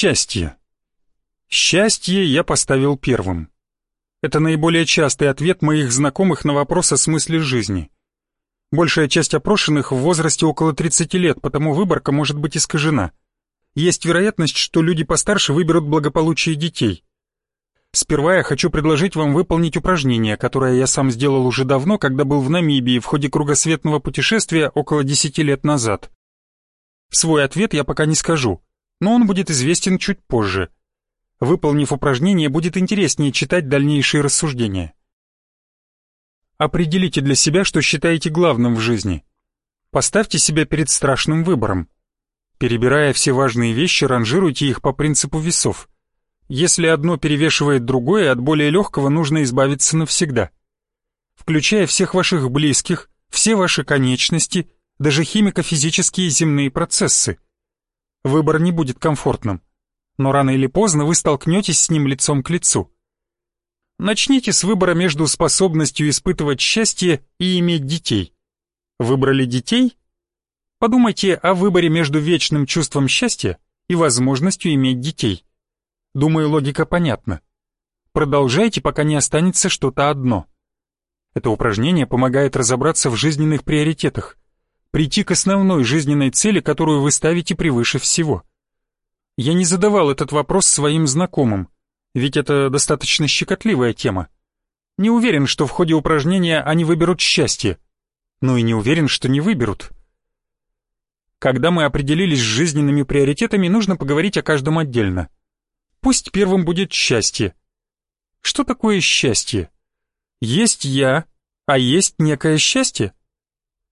Счастье. Счастье я поставил первым. Это наиболее частый ответ моих знакомых на вопрос о смысле жизни. Большая часть опрошенных в возрасте около 30 лет, потому выборка может быть искажена. Есть вероятность, что люди постарше выберут благополучие детей. Сперва я хочу предложить вам выполнить упражнение, которое я сам сделал уже давно, когда был в Намибии в ходе кругосветного путешествия около 10 лет назад. Свой ответ я пока не скажу, но он будет известен чуть позже. Выполнив упражнение, будет интереснее читать дальнейшие рассуждения. Определите для себя, что считаете главным в жизни. Поставьте себя перед страшным выбором. Перебирая все важные вещи, ранжируйте их по принципу весов. Если одно перевешивает другое, от более легкого нужно избавиться навсегда. Включая всех ваших близких, все ваши конечности, даже химико-физические земные процессы. Выбор не будет комфортным, но рано или поздно вы столкнетесь с ним лицом к лицу. Начните с выбора между способностью испытывать счастье и иметь детей. Выбрали детей? Подумайте о выборе между вечным чувством счастья и возможностью иметь детей. Думаю, логика понятна. Продолжайте, пока не останется что-то одно. Это упражнение помогает разобраться в жизненных приоритетах, прийти к основной жизненной цели, которую вы ставите превыше всего. Я не задавал этот вопрос своим знакомым, ведь это достаточно щекотливая тема. Не уверен, что в ходе упражнения они выберут счастье, но и не уверен, что не выберут. Когда мы определились с жизненными приоритетами, нужно поговорить о каждом отдельно. Пусть первым будет счастье. Что такое счастье? Есть я, а есть некое счастье?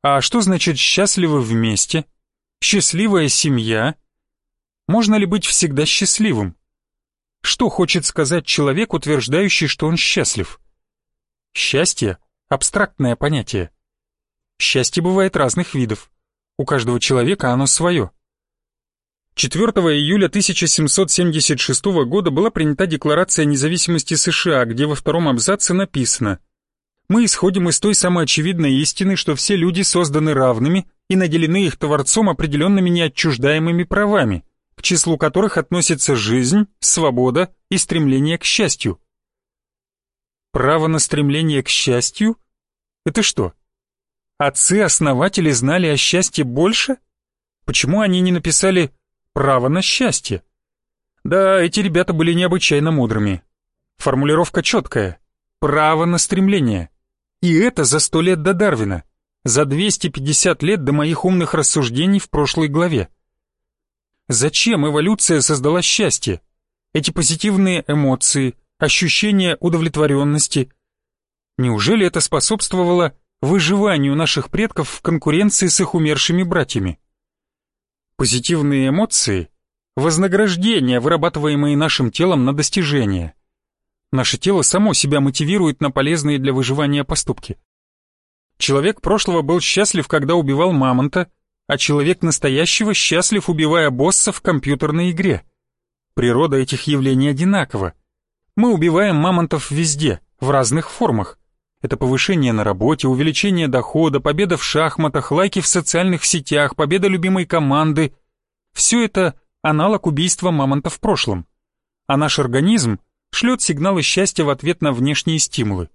А что значит счастливы вместе? Счастливая семья? Можно ли быть всегда счастливым? Что хочет сказать человек, утверждающий, что он счастлив? Счастье – абстрактное понятие. Счастье бывает разных видов. У каждого человека оно свое. 4 июля 1776 года была принята Декларация независимости США, где во втором абзаце написано «Мы исходим из той самой очевидной истины, что все люди созданы равными и наделены их Творцом определенными неотчуждаемыми правами, к числу которых относятся жизнь, свобода и стремление к счастью. Право на стремление к счастью? Это что? Отцы-основатели знали о счастье больше? Почему они не написали «право на счастье»? Да, эти ребята были необычайно мудрыми. Формулировка четкая. Право на стремление. И это за сто лет до Дарвина. За 250 лет до моих умных рассуждений в прошлой главе. Зачем эволюция создала счастье? Эти позитивные эмоции, ощущение удовлетворенности. Неужели это способствовало выживанию наших предков в конкуренции с их умершими братьями? Позитивные эмоции – вознаграждение, вырабатываемое нашим телом на достижения. Наше тело само себя мотивирует на полезные для выживания поступки. Человек прошлого был счастлив, когда убивал мамонта, а человек настоящего счастлив, убивая босса в компьютерной игре. Природа этих явлений одинакова. Мы убиваем мамонтов везде, в разных формах. Это повышение на работе, увеличение дохода, победа в шахматах, лайки в социальных сетях, победа любимой команды. Все это аналог убийства мамонта в прошлом. А наш организм шлет сигналы счастья в ответ на внешние стимулы.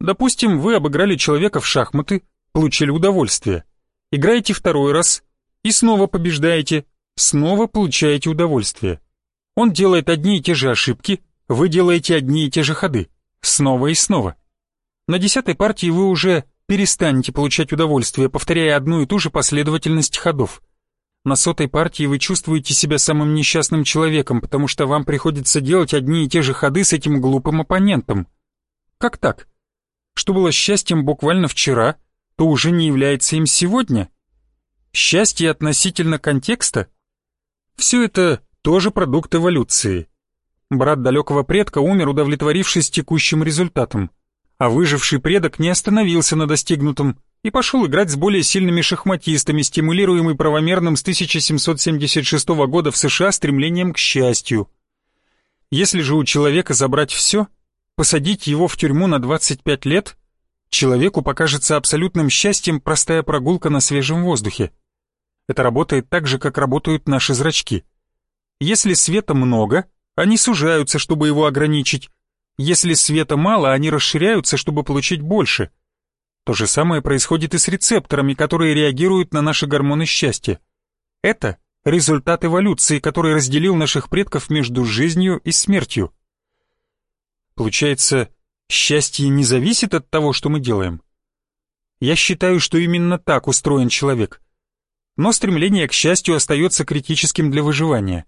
Допустим, вы обыграли человека в шахматы, получили удовольствие – Играете второй раз и снова побеждаете, снова получаете удовольствие. Он делает одни и те же ошибки, вы делаете одни и те же ходы, снова и снова. На десятой партии вы уже перестанете получать удовольствие, повторяя одну и ту же последовательность ходов. На сотой партии вы чувствуете себя самым несчастным человеком, потому что вам приходится делать одни и те же ходы с этим глупым оппонентом. Как так? Что было счастьем буквально вчера, то уже не является им сегодня? Счастье относительно контекста? Все это тоже продукт эволюции. Брат далекого предка умер, удовлетворившись текущим результатом, а выживший предок не остановился на достигнутом и пошел играть с более сильными шахматистами, стимулируемый правомерным с 1776 года в США стремлением к счастью. Если же у человека забрать все, посадить его в тюрьму на 25 лет, человеку покажется абсолютным счастьем простая прогулка на свежем воздухе. Это работает так же, как работают наши зрачки. Если света много, они сужаются, чтобы его ограничить. Если света мало, они расширяются, чтобы получить больше. То же самое происходит и с рецепторами, которые реагируют на наши гормоны счастья. Это результат эволюции, который разделил наших предков между жизнью и смертью. Получается, счастье не зависит от того, что мы делаем? Я считаю, что именно так устроен человек. Но стремление к счастью остается критическим для выживания.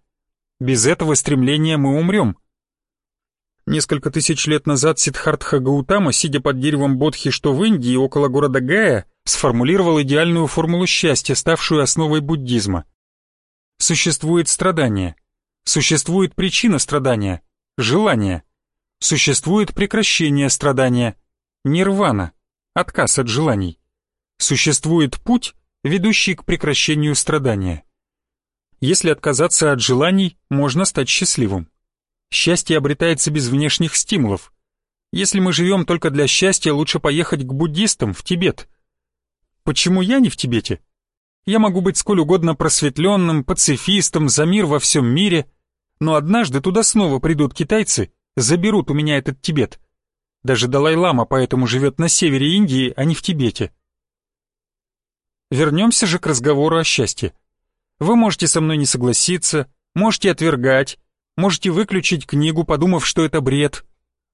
Без этого стремления мы умрем. Несколько тысяч лет назад Сиддхартха Гаутама, сидя под деревом Бодхи, что в Индии, около города Гая, сформулировал идеальную формулу счастья, ставшую основой буддизма. Существует страдание. Существует причина страдания. Желание. Существует прекращение страдания. Нирвана. Отказ от желаний. Существует путь, ведущий к прекращению страдания. Если отказаться от желаний, можно стать счастливым. Счастье обретается без внешних стимулов. Если мы живем только для счастья, лучше поехать к буддистам в Тибет. Почему я не в Тибете? Я могу быть сколь угодно просветленным, пацифистом, за мир во всем мире, но однажды туда снова придут китайцы, заберут у меня этот Тибет. Даже Далай-лама поэтому живет на севере Индии, а не в Тибете. Вернемся же к разговору о счастье. Вы можете со мной не согласиться, можете отвергать, можете выключить книгу, подумав, что это бред.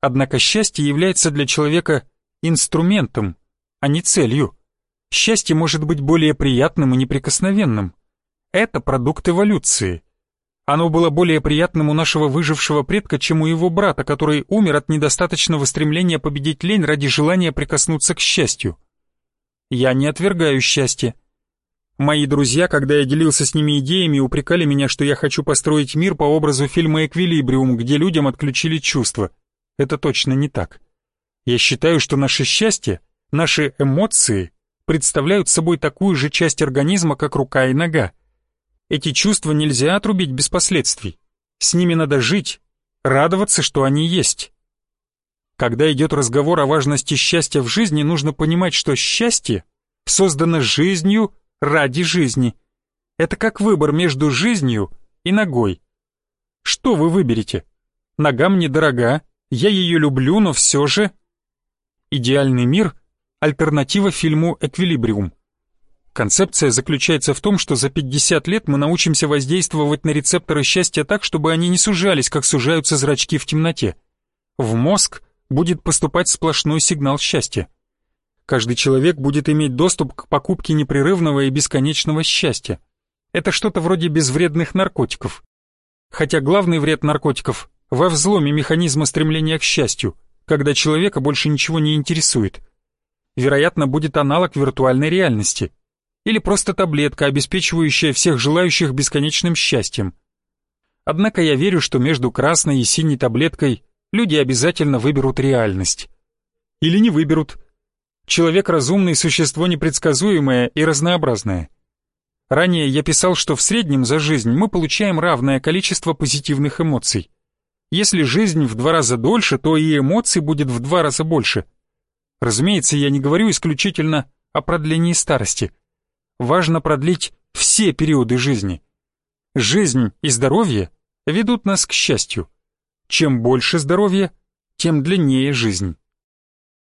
Однако счастье является для человека инструментом, а не целью. Счастье может быть более приятным и неприкосновенным. Это продукт эволюции. Оно было более приятным у нашего выжившего предка, чем у его брата, который умер от недостаточного стремления победить лень ради желания прикоснуться к счастью. Я не отвергаю счастье. Мои друзья, когда я делился с ними идеями, упрекали меня, что я хочу построить мир по образу фильма «Эквилибриум», где людям отключили чувства. Это точно не так. Я считаю, что наше счастье, наши эмоции представляют собой такую же часть организма, как рука и нога. Эти чувства нельзя отрубить без последствий. С ними надо жить, радоваться, что они есть. Когда идет разговор о важности счастья в жизни, нужно понимать, что счастье создано жизнью ради жизни. Это как выбор между жизнью и ногой. Что вы выберете? Нога мне дорога, я ее люблю, но все же... Идеальный мир альтернатива фильму «Эквилибриум». Концепция заключается в том, что за 50 лет мы научимся воздействовать на рецепторы счастья так, чтобы они не сужались, как сужаются зрачки в темноте. В мозг будет поступать сплошной сигнал счастья. Каждый человек будет иметь доступ к покупке непрерывного и бесконечного счастья. Это что-то вроде безвредных наркотиков. Хотя главный вред наркотиков во взломе механизма стремления к счастью, когда человека больше ничего не интересует – вероятно, будет аналог виртуальной реальности. Или просто таблетка, обеспечивающая всех желающих бесконечным счастьем. Однако я верю, что между красной и синей таблеткой люди обязательно выберут реальность. Или не выберут. Человек разумный, существо непредсказуемое и разнообразное. Ранее я писал, что в среднем за жизнь мы получаем равное количество позитивных эмоций. Если жизнь в два раза дольше, то и эмоций будет в два раза больше – Разумеется, я не говорю исключительно о продлении старости. Важно продлить все периоды жизни. Жизнь и здоровье ведут нас к счастью. Чем больше здоровья, тем длиннее жизнь.